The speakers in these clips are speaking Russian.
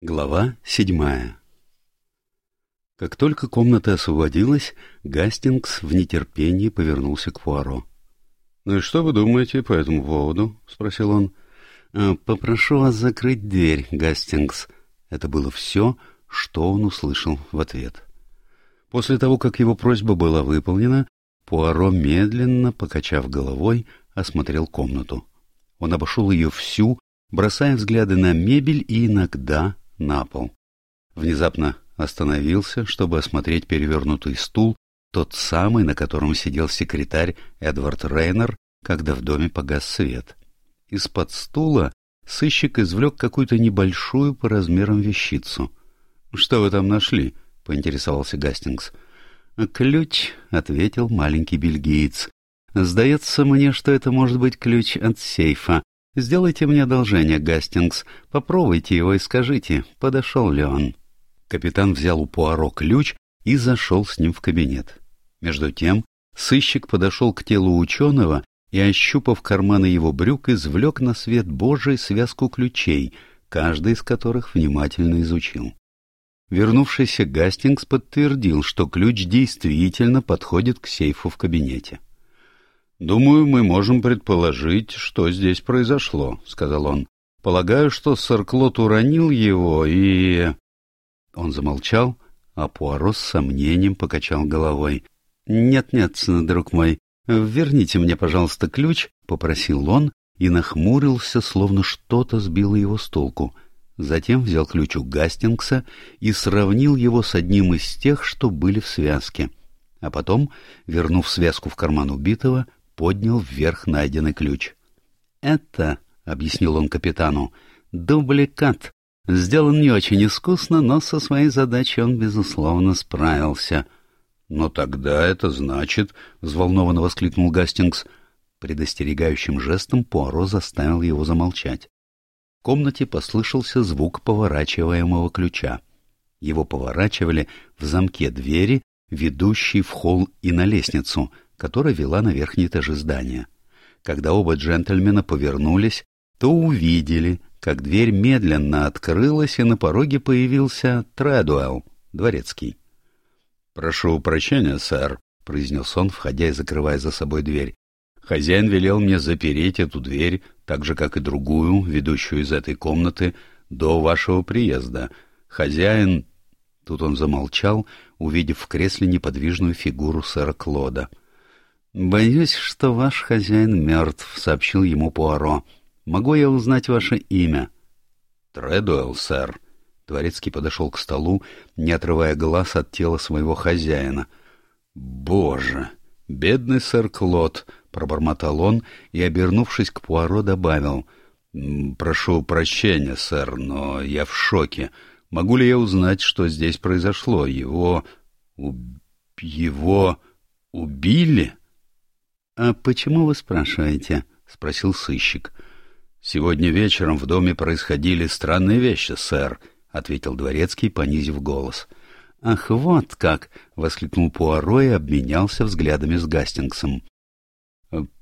Глава седьмая Как только комната освободилась, Гастингс в нетерпении повернулся к Пуаро. — Ну и что вы думаете по этому поводу? — спросил он. «Э, — Попрошу вас закрыть дверь, Гастингс. Это было все, что он услышал в ответ. После того, как его просьба была выполнена, Пуаро, медленно, покачав головой, осмотрел комнату. Он обошел ее всю, бросая взгляды на мебель и иногда на пол. Внезапно остановился, чтобы осмотреть перевернутый стул, тот самый, на котором сидел секретарь Эдвард Рейнер, когда в доме погас свет. Из-под стула сыщик извлек какую-то небольшую по размерам вещицу. — Что вы там нашли? — поинтересовался Гастингс. — Ключ, — ответил маленький бельгиец. — Сдается мне, что это может быть ключ от сейфа. Сделайте мне одолжение, Гастингс. Попробуйте его и скажите, подошел ли он. Капитан взял у Пуаро ключ и зашел с ним в кабинет. Между тем сыщик подошел к телу ученого и, ощупав карманы его брюк, извлек на свет Божий связку ключей, каждый из которых внимательно изучил. Вернувшийся Гастингс подтвердил, что ключ действительно подходит к сейфу в кабинете. «Думаю, мы можем предположить, что здесь произошло», — сказал он. «Полагаю, что сэр Клод уронил его и...» Он замолчал, а Пуаро с сомнением покачал головой. «Нет-нет, друг мой, верните мне, пожалуйста, ключ», — попросил он и нахмурился, словно что-то сбило его с толку. Затем взял ключ у Гастингса и сравнил его с одним из тех, что были в связке. А потом, вернув связку в карман убитого, — поднял вверх найденный ключ. «Это», — объяснил он капитану, — «дубликат. Сделан не очень искусно, но со своей задачей он, безусловно, справился». «Но тогда это значит...» — взволнованно воскликнул Гастингс. Предостерегающим жестом Пуаро заставил его замолчать. В комнате послышался звук поворачиваемого ключа. Его поворачивали в замке двери, ведущей в холл и на лестницу — которая вела на верхние этажи здания. Когда оба джентльмена повернулись, то увидели, как дверь медленно открылась, и на пороге появился Тредуэлл, дворецкий. — Прошу прощения, сэр, — произнес он, входя и закрывая за собой дверь. — Хозяин велел мне запереть эту дверь, так же, как и другую, ведущую из этой комнаты, до вашего приезда. Хозяин... Тут он замолчал, увидев в кресле неподвижную фигуру сэра Клода. — «Боюсь, что ваш хозяин мертв», — сообщил ему Пуаро. «Могу я узнать ваше имя?» «Тредуэлл, сэр». Дворецкий подошел к столу, не отрывая глаз от тела своего хозяина. «Боже! Бедный сэр Клод!» — пробормотал он и, обернувшись к Пуаро, добавил. «Прошу прощения, сэр, но я в шоке. Могу ли я узнать, что здесь произошло? Его... его... убили?» «А почему вы спрашиваете?» — спросил сыщик. «Сегодня вечером в доме происходили странные вещи, сэр», — ответил дворецкий, понизив голос. «Ах, вот как!» — воскликнул Пуаро и обменялся взглядами с Гастингсом.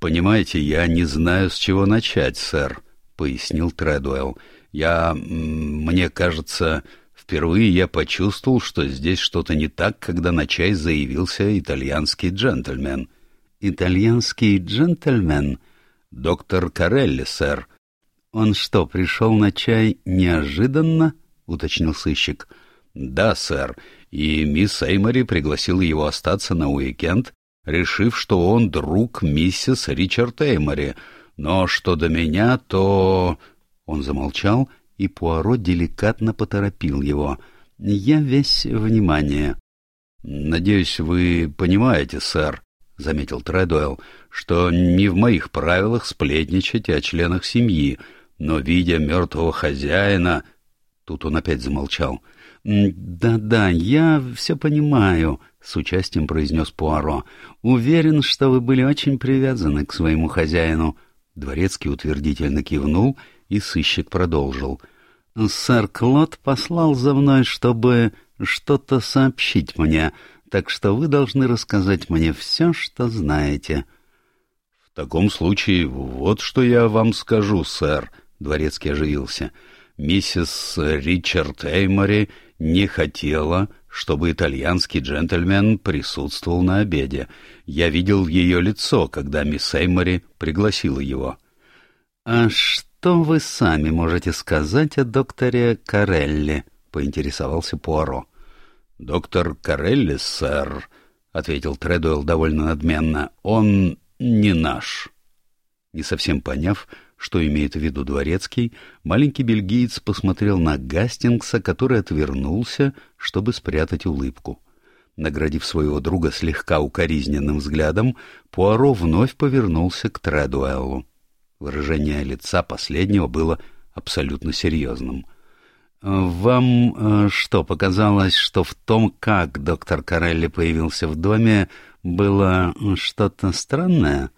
«Понимаете, я не знаю, с чего начать, сэр», — пояснил Тредуэлл. «Я... мне кажется, впервые я почувствовал, что здесь что-то не так, когда на чай заявился итальянский джентльмен» итальянский джентльмен, доктор Карелли, сэр. Он что, пришел на чай неожиданно? — уточнил сыщик. — Да, сэр, и мисс Эймори пригласила его остаться на уикенд, решив, что он друг миссис Ричард Эймори. Но что до меня, то... Он замолчал, и Пуаро деликатно поторопил его. — Я весь внимание. — Надеюсь, вы понимаете, сэр, — заметил Тредуэлл, — что не в моих правилах сплетничать о членах семьи, но, видя мертвого хозяина... Тут он опять замолчал. «Да-да, я все понимаю», — с участием произнес Пуаро. «Уверен, что вы были очень привязаны к своему хозяину». Дворецкий утвердительно кивнул, и сыщик продолжил. «Сэр Клод послал за мной, чтобы что-то сообщить мне» так что вы должны рассказать мне все, что знаете. — В таком случае вот что я вам скажу, сэр, — Дворецкий оживился. «Миссис Ричард Эймори не хотела, чтобы итальянский джентльмен присутствовал на обеде. Я видел ее лицо, когда мисс Эймори пригласила его». «А что вы сами можете сказать о докторе Карелли?» — поинтересовался Пуаро. «Доктор Карелли, сэр», — ответил Тредуэлл довольно надменно, — «он не наш». Не совсем поняв, что имеет в виду дворецкий, маленький бельгиец посмотрел на Гастингса, который отвернулся, чтобы спрятать улыбку. Наградив своего друга слегка укоризненным взглядом, Пуаро вновь повернулся к Тредуэллу. Выражение лица последнего было абсолютно серьезным — «Вам э, что, показалось, что в том, как доктор Карелли появился в доме, было что-то странное?»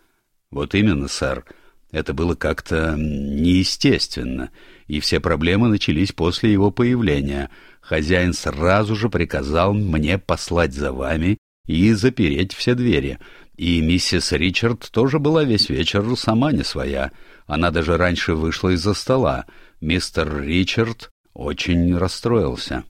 «Вот именно, сэр. Это было как-то неестественно, и все проблемы начались после его появления. Хозяин сразу же приказал мне послать за вами и запереть все двери. И миссис Ричард тоже была весь вечер сама не своя. Она даже раньше вышла из-за стола. Мистер Ричард очень расстроился.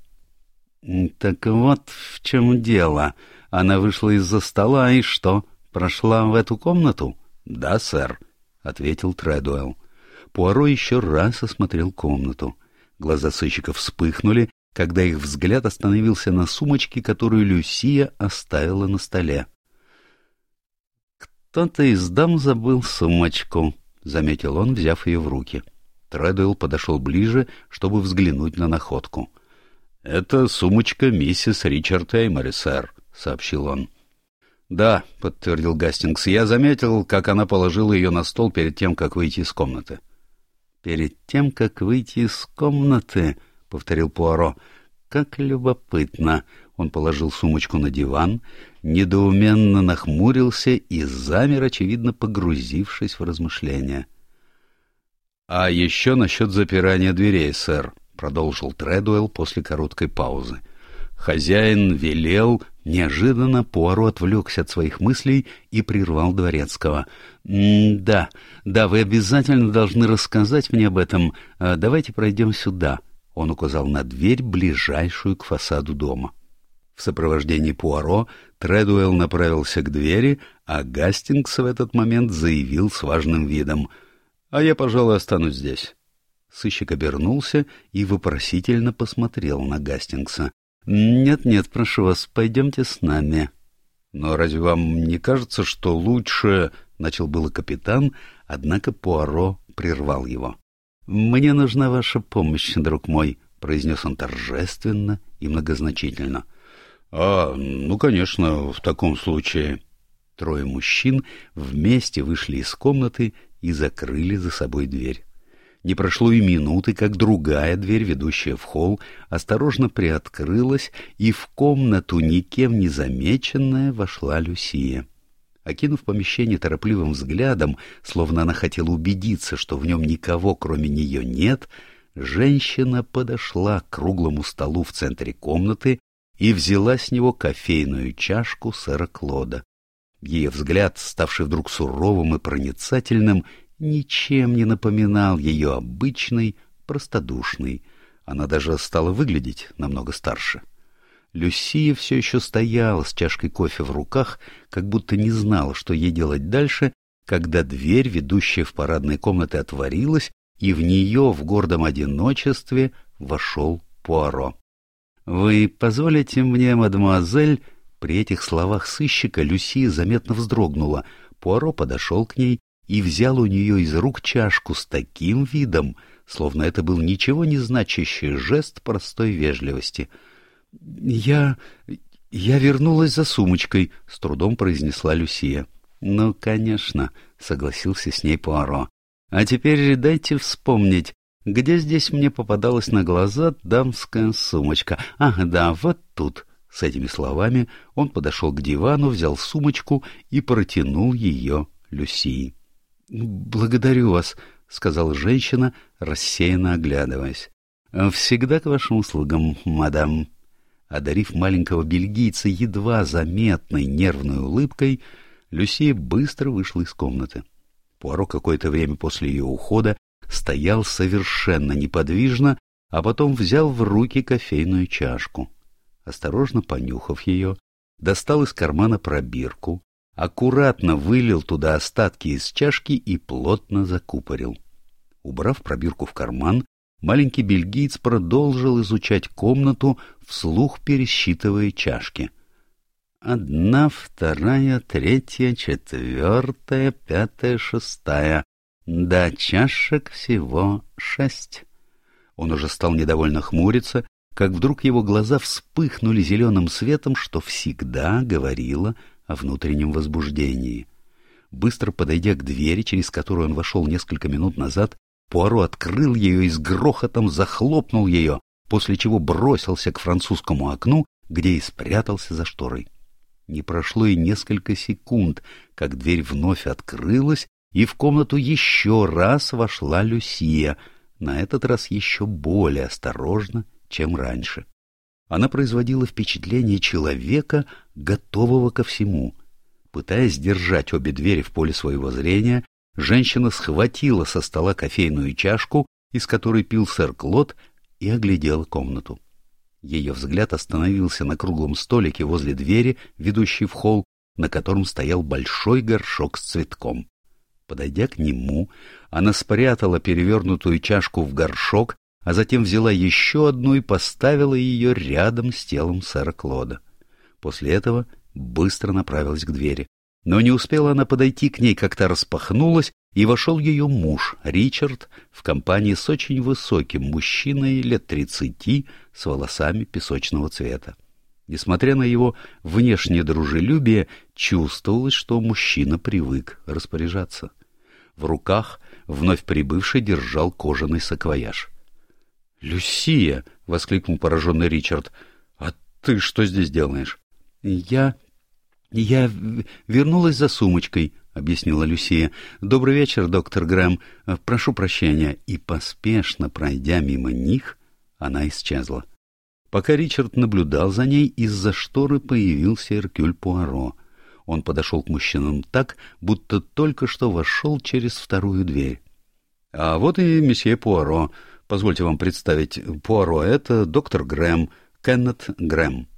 «Так вот в чем дело. Она вышла из-за стола и что, прошла в эту комнату?» «Да, сэр», — ответил Тредуэлл. Пуаро еще раз осмотрел комнату. Глаза сыщика вспыхнули, когда их взгляд остановился на сумочке, которую Люсия оставила на столе. «Кто-то из дам забыл сумочку», — заметил он, взяв ее в руки. — Тредуэлл подошел ближе, чтобы взглянуть на находку. — Это сумочка миссис Ричард Эймори, сэр, — сообщил он. — Да, — подтвердил Гастингс, — я заметил, как она положила ее на стол перед тем, как выйти из комнаты. — Перед тем, как выйти из комнаты, — повторил Пуаро, — как любопытно. Он положил сумочку на диван, недоуменно нахмурился и замер, очевидно, погрузившись в размышления. — «А еще насчет запирания дверей, сэр», — продолжил Тредуэлл после короткой паузы. Хозяин велел, неожиданно Пуаро отвлекся от своих мыслей и прервал Дворецкого. «Да, да, вы обязательно должны рассказать мне об этом. А, давайте пройдем сюда». Он указал на дверь, ближайшую к фасаду дома. В сопровождении Пуаро Тредуэлл направился к двери, а Гастингс в этот момент заявил с важным видом — а я, пожалуй, останусь здесь. Сыщик обернулся и вопросительно посмотрел на Гастингса. «Нет-нет, прошу вас, пойдемте с нами». «Но разве вам не кажется, что лучше...» — начал было капитан, однако Пуаро прервал его. «Мне нужна ваша помощь, друг мой», — произнес он торжественно и многозначительно. «А, ну, конечно, в таком случае...» Трое мужчин вместе вышли из комнаты и закрыли за собой дверь. Не прошло и минуты, как другая дверь, ведущая в холл, осторожно приоткрылась, и в комнату, никем не замеченная, вошла Люсия. Окинув помещение торопливым взглядом, словно она хотела убедиться, что в нем никого, кроме нее, нет, женщина подошла к круглому столу в центре комнаты и взяла с него кофейную чашку сэра Клода. Ее взгляд, ставший вдруг суровым и проницательным, ничем не напоминал ее обычный, простодушный. Она даже стала выглядеть намного старше. Люсия все еще стояла с чашкой кофе в руках, как будто не знала, что ей делать дальше, когда дверь, ведущая в парадные комнаты, отворилась, и в нее в гордом одиночестве вошел Пуаро. — Вы позволите мне, мадемуазель, при этих словах сыщика Люсия заметно вздрогнула. Пуаро подошел к ней и взял у нее из рук чашку с таким видом, словно это был ничего не значащий жест простой вежливости. — Я... я вернулась за сумочкой, — с трудом произнесла Люсия. — Ну, конечно, — согласился с ней Пуаро. — А теперь дайте вспомнить, где здесь мне попадалась на глаза дамская сумочка? Ах, да, вот тут. С этими словами он подошел к дивану, взял сумочку и протянул ее Люсии. — Благодарю вас, — сказала женщина, рассеянно оглядываясь. — Всегда к вашим услугам, мадам. Одарив маленького бельгийца едва заметной нервной улыбкой, Люсия быстро вышла из комнаты. Пуаро какое-то время после ее ухода стоял совершенно неподвижно, а потом взял в руки кофейную чашку. Осторожно понюхав ее, достал из кармана пробирку, аккуратно вылил туда остатки из чашки и плотно закупорил. Убрав пробирку в карман, маленький бельгиец продолжил изучать комнату, вслух пересчитывая чашки. Одна, вторая, третья, четвертая, пятая, шестая. Да, чашек всего шесть. Он уже стал недовольно хмуриться, как вдруг его глаза вспыхнули зеленым светом, что всегда говорило о внутреннем возбуждении. Быстро подойдя к двери, через которую он вошел несколько минут назад, Пуаро открыл ее и с грохотом захлопнул ее, после чего бросился к французскому окну, где и спрятался за шторой. Не прошло и несколько секунд, как дверь вновь открылась, и в комнату еще раз вошла Люсия, на этот раз еще более осторожно, чем раньше. Она производила впечатление человека, готового ко всему. Пытаясь держать обе двери в поле своего зрения, женщина схватила со стола кофейную чашку, из которой пил сэр Клод, и оглядела комнату. Ее взгляд остановился на круглом столике возле двери, ведущей в холл, на котором стоял большой горшок с цветком. Подойдя к нему, она спрятала перевернутую чашку в горшок, а затем взяла еще одну и поставила ее рядом с телом сэра Клода. После этого быстро направилась к двери. Но не успела она подойти к ней, как та распахнулась, и вошел ее муж, Ричард, в компании с очень высоким мужчиной лет тридцати с волосами песочного цвета. Несмотря на его внешнее дружелюбие, чувствовалось, что мужчина привык распоряжаться. В руках вновь прибывший держал кожаный саквояж. «Люсия!» — воскликнул пораженный Ричард. «А ты что здесь делаешь?» «Я... я вернулась за сумочкой», — объяснила Люсия. «Добрый вечер, доктор Грэм. Прошу прощения». И, поспешно пройдя мимо них, она исчезла. Пока Ричард наблюдал за ней, из-за шторы появился Эркюль Пуаро. Он подошел к мужчинам так, будто только что вошел через вторую дверь. — А вот и месье Пуаро. Позвольте вам представить. Пуаро — это доктор Грэм, Кеннет Грэм.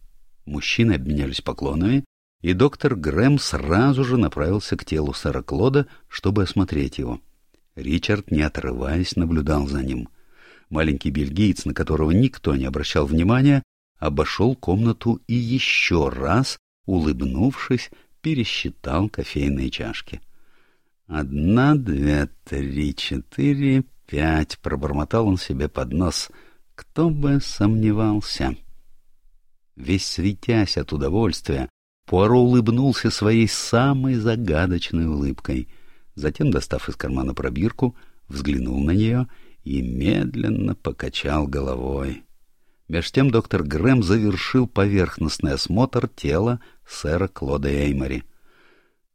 Мужчины обменялись поклонами, и доктор Грэм сразу же направился к телу сэра Клода, чтобы осмотреть его. Ричард, не отрываясь, наблюдал за ним. Маленький бельгиец, на которого никто не обращал внимания, обошел комнату и еще раз, улыбнувшись, пересчитал кофейные чашки. «Одна, две, три, четыре, пять», — пробормотал он себе под нос. «Кто бы сомневался?» Весь светясь от удовольствия, Пуаро улыбнулся своей самой загадочной улыбкой. Затем, достав из кармана пробирку, взглянул на нее и медленно покачал головой. Меж тем доктор Грэм завершил поверхностный осмотр тела сэра Клода Эймори.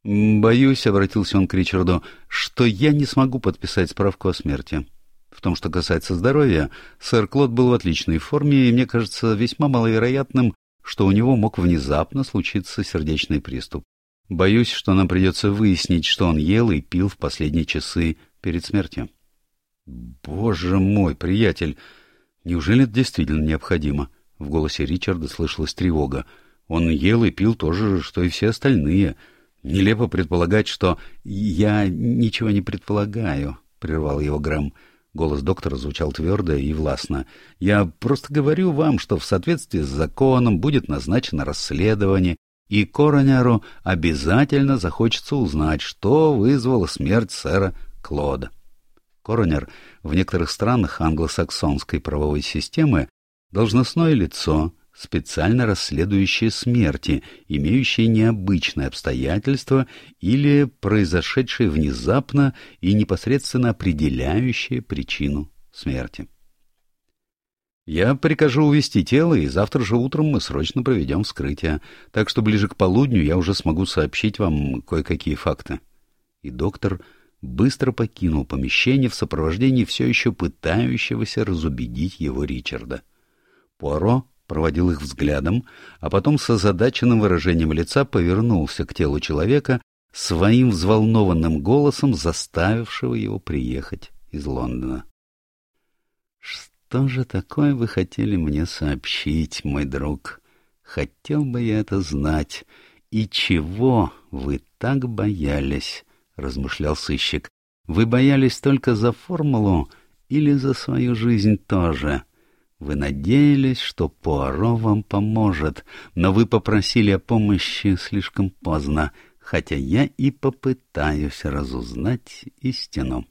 «Боюсь», — обратился он к Ричарду, — «что я не смогу подписать справку о смерти. В том, что касается здоровья, сэр Клод был в отличной форме, и мне кажется весьма маловероятным, что у него мог внезапно случиться сердечный приступ. Боюсь, что нам придется выяснить, что он ел и пил в последние часы перед смертью». «Боже мой, приятель, неужели это действительно необходимо?» В голосе Ричарда слышалась тревога. Он ел и пил то же, что и все остальные. Нелепо предполагать, что «я ничего не предполагаю», — прервал его Грэм. Голос доктора звучал твердо и властно. «Я просто говорю вам, что в соответствии с законом будет назначено расследование, и коронеру обязательно захочется узнать, что вызвало смерть сэра Клода». Коронер в некоторых странах англосаксонской правовой системы должностное лицо, специально расследующие смерти, имеющие необычные обстоятельства или произошедшие внезапно и непосредственно определяющие причину смерти. Я прикажу увести тело, и завтра же утром мы срочно проведем вскрытие, так что ближе к полудню я уже смогу сообщить вам кое-какие факты. И доктор быстро покинул помещение в сопровождении все еще пытающегося разубедить его Ричарда. Пуаро проводил их взглядом, а потом с озадаченным выражением лица повернулся к телу человека, своим взволнованным голосом заставившего его приехать из Лондона. «Что же такое вы хотели мне сообщить, мой друг? Хотел бы я это знать. И чего вы так боялись?» — размышлял сыщик. «Вы боялись только за формулу или за свою жизнь тоже?» Вы надеялись, что Пуаро вам поможет, но вы попросили о помощи слишком поздно, хотя я и попытаюсь разузнать истину.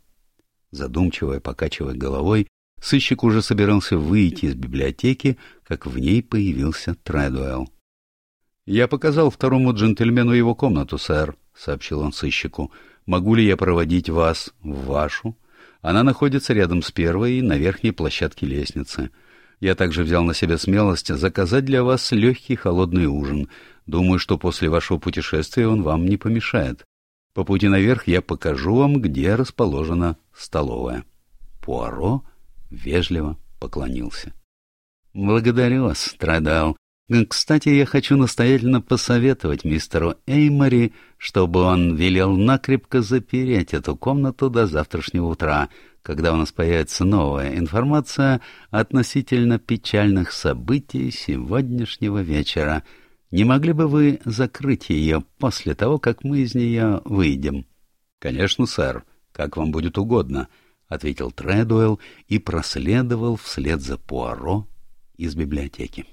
Задумчиво покачивая головой, сыщик уже собирался выйти из библиотеки, как в ней появился Тредуэлл. — Я показал второму джентльмену его комнату, сэр, — сообщил он сыщику. — Могу ли я проводить вас в вашу? Она находится рядом с первой, на верхней площадке лестницы. — я также взял на себя смелость заказать для вас легкий холодный ужин. Думаю, что после вашего путешествия он вам не помешает. По пути наверх я покажу вам, где расположена столовая. Пуаро вежливо поклонился. — Благодарю вас, Страдал. Кстати, я хочу настоятельно посоветовать мистеру Эймори, чтобы он велел накрепко запереть эту комнату до завтрашнего утра, когда у нас появится новая информация относительно печальных событий сегодняшнего вечера. Не могли бы вы закрыть ее после того, как мы из нее выйдем? — Конечно, сэр, как вам будет угодно, — ответил Тредуэлл и проследовал вслед за Пуаро из библиотеки.